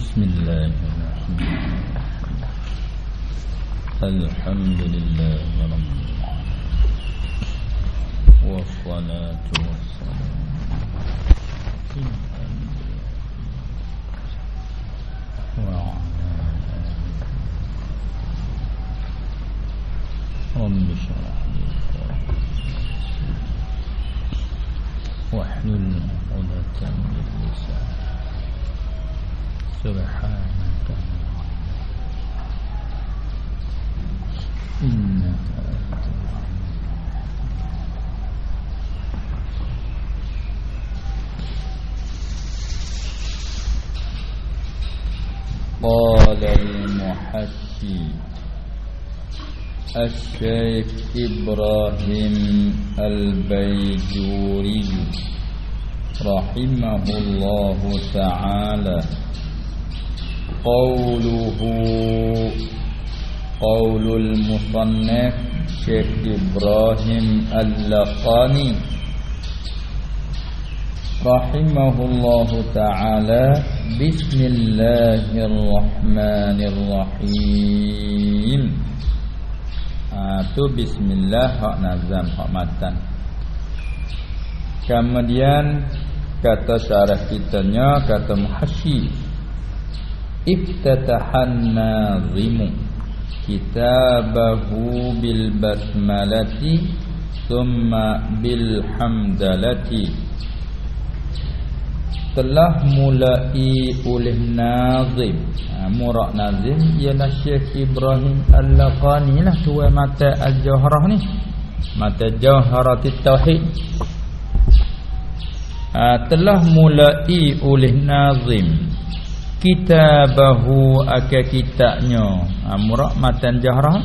بسم الله الرحمن الرحيم الحمد لله رب العالمين. والصلاة والسلام الأنبياء وعلى رب اشرح لي واحلل عقدة من لساني. سبحانك. إنك أنت قال المحشي الشيخ إبراهيم البيجوري رحمه الله تعالى. qawluhu. Qawlul musannif Syekh Ibrahim Al-Laqani. Rahimahullahu taala bismillahirrahmanirrahim. Ah tu bismillah hak nazam hak matan. Kemudian kata syarah kitanya kata muhasyib iftatahan nazimu kitabahu bil basmalati thumma bil hamdalati telah mulai oleh nazim. Ha, murak nazim ialah Syekh Ibrahim Al-Laqani lah tua mata Al-Jawharah ni. Mata Jawharatit Tauhid. Ha, telah mulai oleh nazim kitabahu akan kitabnya. Ha, murak matan Jawharah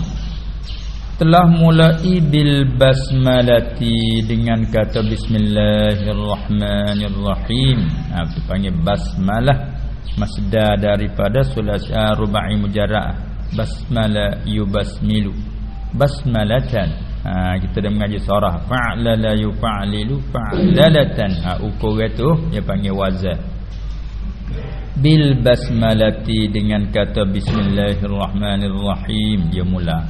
telah mulai bil basmalati dengan kata bismillahirrahmanirrahim. Ha itu panggil basmalah masdar daripada sulasi rubai mujarrah. Basmala yubasmilu. Basmalatan. Ha kita dah mengaji surah fa'lala yufa'lilu fa'lalatan. Ha ukur itu dia panggil wazan bil basmalati dengan kata bismillahirrahmanirrahim. Dia mula.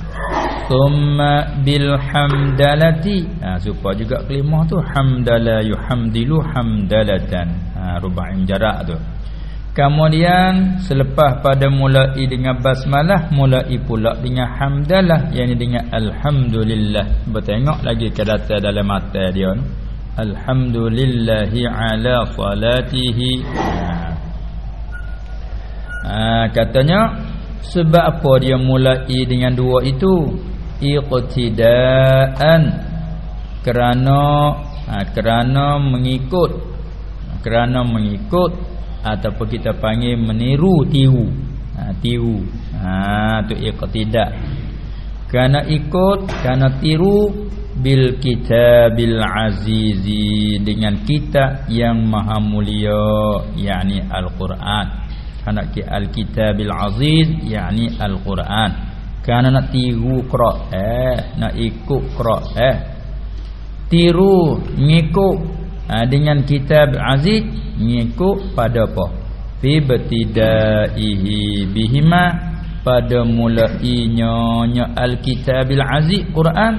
Thumma bil hamdalati ha supaya juga kelimah tu. Hamdala yuhamdilu hamdalatan. Ha rubai jarak tu. Kemudian selepas pada mulai dengan basmalah mulai pula dengan hamdalah. Yakni dengan alhamdulillah. Bertengok lagi ke data dalam mata dia alhamdulillahi ala salatihi. Ha ha, katanya sebab apa dia mulai dengan dua itu? Iqtidaan. Kerana ha, kerana mengikut. Kerana mengikut ataupun kita panggil meniru tiru. Ha, tiru. Ha tu iqtida kerana ikut kerana tiru bil kitabil azizi. Dengan kitab yang maha mulia yakni al-Quran anak al-kitabil aziz yakni al-Quran. Kerana nak tiru qira eh nak ikut qira eh. Tiru ngikut ha, dengan kitab aziz ngikut pada apa? Fi batidaihi bihima pada mulainya nya al-kitabil aziz Quran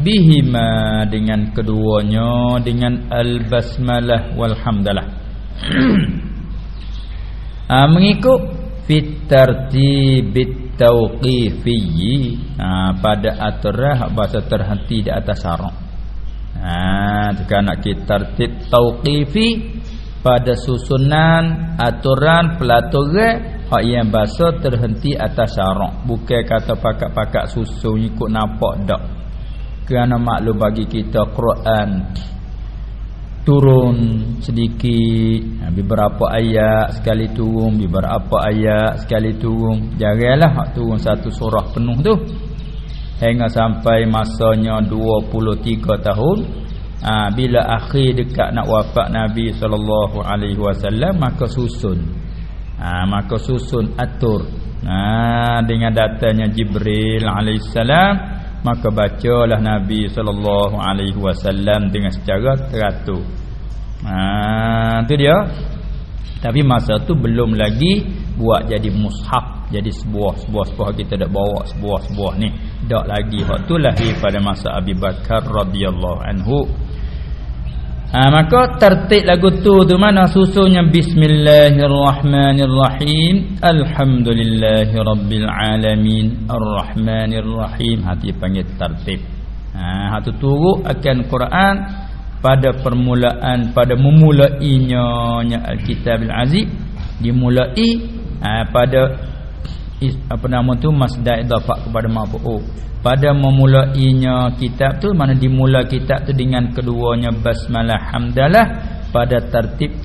bihima dengan keduanya dengan al-basmalah walhamdalah ha, mengikut fit tartibit tauqifiyyi ha, pada aturan bahasa terhenti di atas syarak ha tekan nak kita tertib tauqifi pada susunan aturan pelaturan hak yang bahasa terhenti atas syarak bukan kata pakak-pakak susun ikut nampak dak kerana maklum bagi kita Quran turun sedikit. Ha, beberapa ayat sekali turun beberapa ayat sekali turun. Jaranglah hak turun satu surah penuh tu. Hingga sampai masanya 23 tahun ha, bila akhir dekat nak wafat Nabi sallallahu alaihi wasallam maka susun. Ha, maka susun atur ha, dengan datanya Jibril alaihissalam maka bacalah Nabi sallallahu alaihi wasallam dengan secara teratur. Ha tu dia. Tapi masa tu belum lagi buat jadi mushaf jadi sebuah sebuah sebuah kita dak bawa sebuah sebuah ni dak lagi hak tu lahir pada masa Abi Bakar radhiyallahu anhu ha, maka tertib lagu tu tu mana susunya bismillahirrahmanirrahim. Alhamdulillahirabbil alamin arrahmanirrahim hati panggil tertib. Ha hatu turut akan Quran pada permulaan pada memulainya Al-Kitab Al-Aziz. Dimulai ha, pada apa nama tu masdar idafah kepada maf'ul pada memulainya kitab tu mana dimula kitab tu dengan keduanya basmalah hamdalah pada tertib